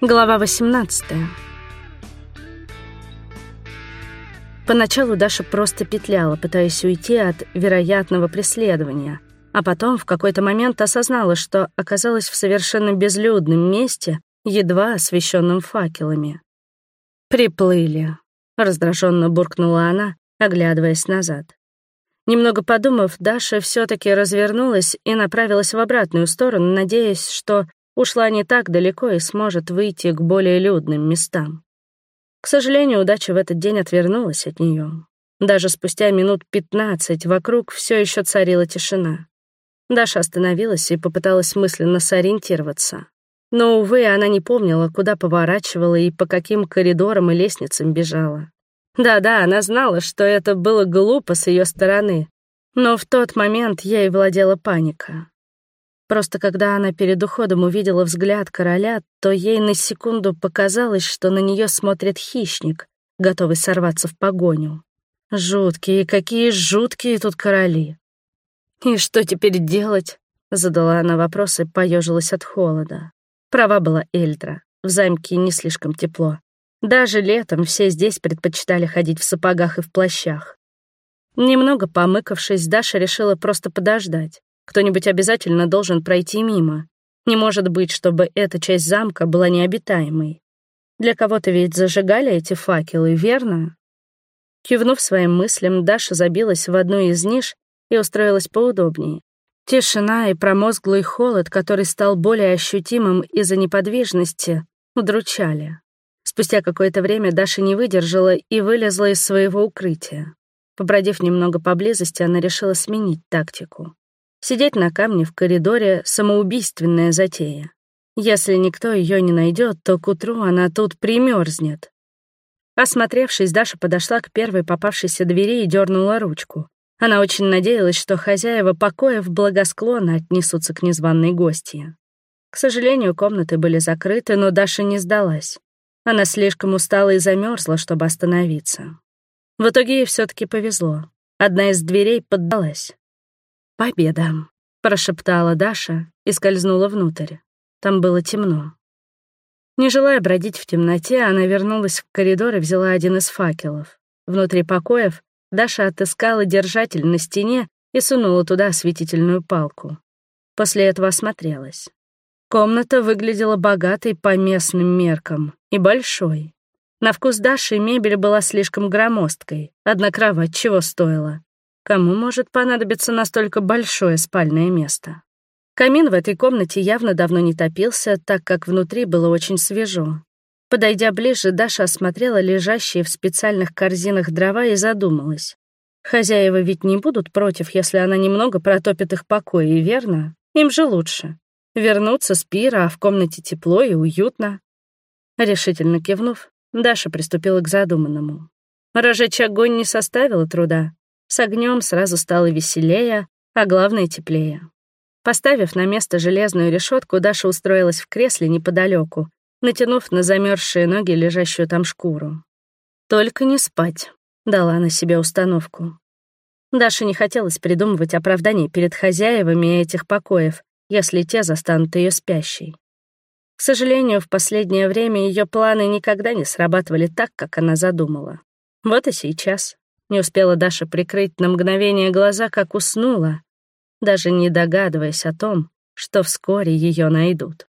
Глава 18 Поначалу Даша просто петляла, пытаясь уйти от вероятного преследования, а потом в какой-то момент осознала, что оказалась в совершенно безлюдном месте, едва освещенном факелами. «Приплыли», — раздраженно буркнула она, оглядываясь назад. Немного подумав, Даша все таки развернулась и направилась в обратную сторону, надеясь, что ушла не так далеко и сможет выйти к более людным местам. К сожалению, удача в этот день отвернулась от нее. Даже спустя минут пятнадцать вокруг все еще царила тишина. Даша остановилась и попыталась мысленно сориентироваться. Но, увы, она не помнила, куда поворачивала и по каким коридорам и лестницам бежала. Да-да, она знала, что это было глупо с ее стороны, но в тот момент ей владела паника. Просто когда она перед уходом увидела взгляд короля, то ей на секунду показалось, что на нее смотрит хищник, готовый сорваться в погоню. Жуткие, какие жуткие тут короли. «И что теперь делать?» — задала она вопрос и поежилась от холода. Права была Эльдра. В замке не слишком тепло. Даже летом все здесь предпочитали ходить в сапогах и в плащах. Немного помыкавшись, Даша решила просто подождать. Кто-нибудь обязательно должен пройти мимо. Не может быть, чтобы эта часть замка была необитаемой. Для кого-то ведь зажигали эти факелы, верно? Кивнув своим мыслям, Даша забилась в одну из ниш и устроилась поудобнее. Тишина и промозглый холод, который стал более ощутимым из-за неподвижности, удручали. Спустя какое-то время Даша не выдержала и вылезла из своего укрытия. Побродив немного поблизости, она решила сменить тактику. Сидеть на камне в коридоре — самоубийственная затея. Если никто ее не найдет, то к утру она тут примерзнет. Осмотревшись, Даша подошла к первой попавшейся двери и дернула ручку. Она очень надеялась, что хозяева покоев благосклонно отнесутся к незваной гостье. К сожалению, комнаты были закрыты, но Даша не сдалась. Она слишком устала и замерзла, чтобы остановиться. В итоге ей все таки повезло. Одна из дверей поддалась. «Победа», — прошептала Даша и скользнула внутрь. Там было темно. Не желая бродить в темноте, она вернулась в коридор и взяла один из факелов. Внутри покоев Даша отыскала держатель на стене и сунула туда осветительную палку. После этого осмотрелась. Комната выглядела богатой по местным меркам и большой. На вкус Даши мебель была слишком громоздкой, одна кровать чего стоила. Кому может понадобиться настолько большое спальное место? Камин в этой комнате явно давно не топился, так как внутри было очень свежо. Подойдя ближе, Даша осмотрела лежащие в специальных корзинах дрова и задумалась. Хозяева ведь не будут против, если она немного протопит их покои, верно? Им же лучше. Вернуться с пира, а в комнате тепло и уютно. Решительно кивнув, Даша приступила к задуманному. Разжечь огонь не составило труда. С огнем сразу стало веселее, а главное — теплее. Поставив на место железную решетку, Даша устроилась в кресле неподалеку, натянув на замерзшие ноги лежащую там шкуру. «Только не спать», — дала на себе установку. Даша не хотелось придумывать оправданий перед хозяевами этих покоев, если те застанут ее спящей. К сожалению, в последнее время ее планы никогда не срабатывали так, как она задумала. Вот и сейчас. Не успела Даша прикрыть на мгновение глаза, как уснула, даже не догадываясь о том, что вскоре ее найдут.